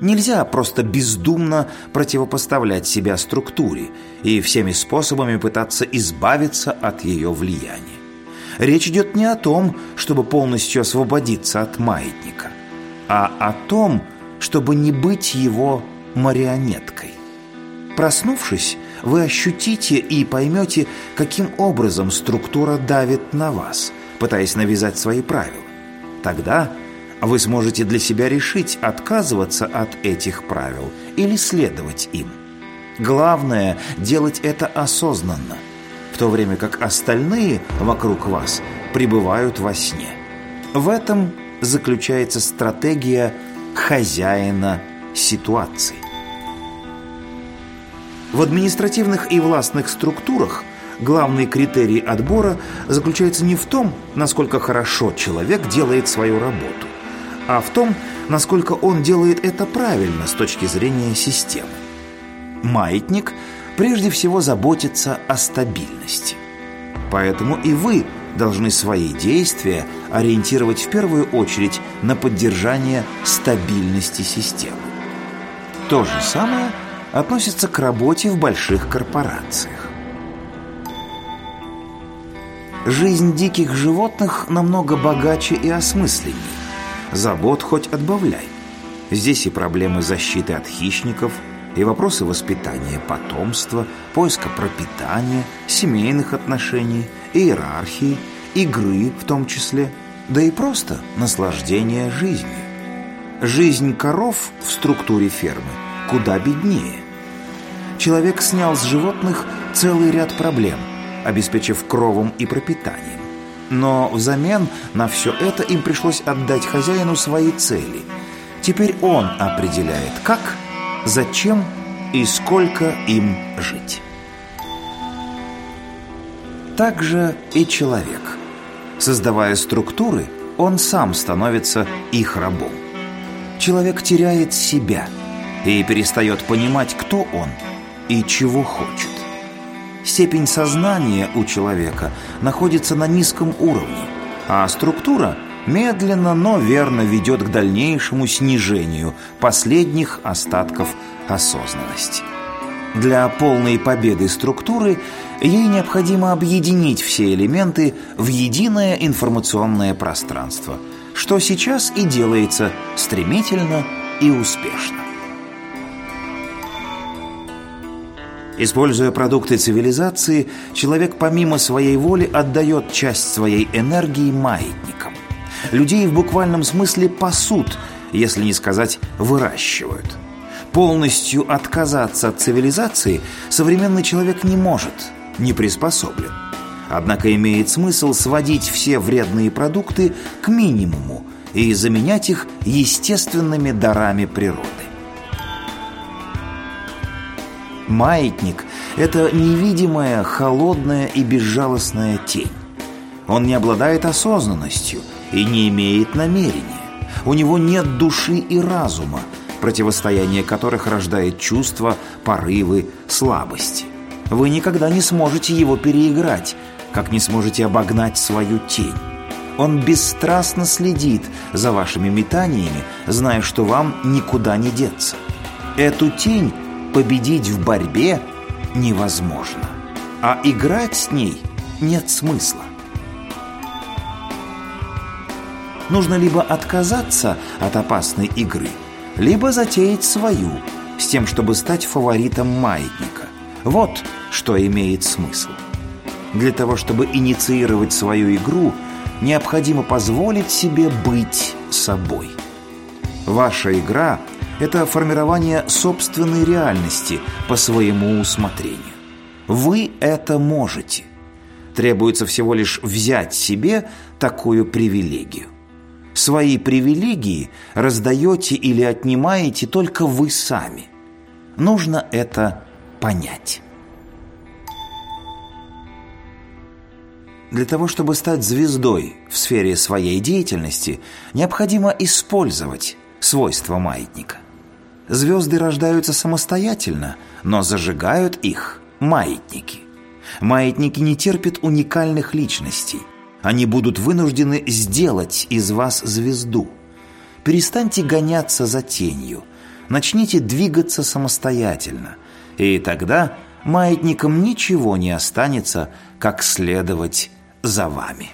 Нельзя просто бездумно противопоставлять себя структуре и всеми способами пытаться избавиться от ее влияния. Речь идет не о том, чтобы полностью освободиться от маятника, а о том, чтобы не быть его марионеткой. Проснувшись, вы ощутите и поймете, каким образом структура давит на вас, пытаясь навязать свои правила. Тогда вы сможете для себя решить, отказываться от этих правил или следовать им. Главное – делать это осознанно, в то время как остальные вокруг вас пребывают во сне. В этом заключается стратегия хозяина ситуации. В административных и властных структурах главный критерий отбора заключается не в том, насколько хорошо человек делает свою работу, а в том, насколько он делает это правильно с точки зрения системы. Маятник прежде всего заботится о стабильности. Поэтому и вы должны свои действия ориентировать в первую очередь на поддержание стабильности системы. То же самое относится к работе в больших корпорациях. Жизнь диких животных намного богаче и осмысленнее. Забот хоть отбавляй. Здесь и проблемы защиты от хищников, и вопросы воспитания потомства, поиска пропитания, семейных отношений, иерархии, игры в том числе, да и просто наслаждения жизнью. Жизнь коров в структуре фермы куда беднее. Человек снял с животных целый ряд проблем, обеспечив кровом и пропитанием. Но взамен на все это им пришлось отдать хозяину свои цели. Теперь он определяет, как, зачем и сколько им жить. Так же и человек. Создавая структуры, он сам становится их рабом. Человек теряет себя и перестает понимать, кто он и чего хочет степень сознания у человека находится на низком уровне, а структура медленно, но верно ведет к дальнейшему снижению последних остатков осознанности. Для полной победы структуры ей необходимо объединить все элементы в единое информационное пространство, что сейчас и делается стремительно и успешно. Используя продукты цивилизации, человек помимо своей воли отдает часть своей энергии маятникам. Людей в буквальном смысле пасут, если не сказать выращивают. Полностью отказаться от цивилизации современный человек не может, не приспособлен. Однако имеет смысл сводить все вредные продукты к минимуму и заменять их естественными дарами природы. Маятник – это невидимая, холодная и безжалостная тень. Он не обладает осознанностью и не имеет намерения. У него нет души и разума, противостояние которых рождает чувства, порывы, слабости. Вы никогда не сможете его переиграть, как не сможете обогнать свою тень. Он бесстрастно следит за вашими метаниями, зная, что вам никуда не деться. Эту тень победить в борьбе невозможно, а играть с ней нет смысла. Нужно либо отказаться от опасной игры, либо затеять свою, с тем, чтобы стать фаворитом маятника. Вот что имеет смысл. Для того, чтобы инициировать свою игру, необходимо позволить себе быть собой. Ваша игра – это формирование собственной реальности по своему усмотрению. Вы это можете. Требуется всего лишь взять себе такую привилегию. Свои привилегии раздаете или отнимаете только вы сами. Нужно это понять. Для того, чтобы стать звездой в сфере своей деятельности, необходимо использовать свойства маятника. Звезды рождаются самостоятельно, но зажигают их маятники. Маятники не терпят уникальных личностей. Они будут вынуждены сделать из вас звезду. Перестаньте гоняться за тенью. начните двигаться самостоятельно, и тогда маятникам ничего не останется, как следовать за вами.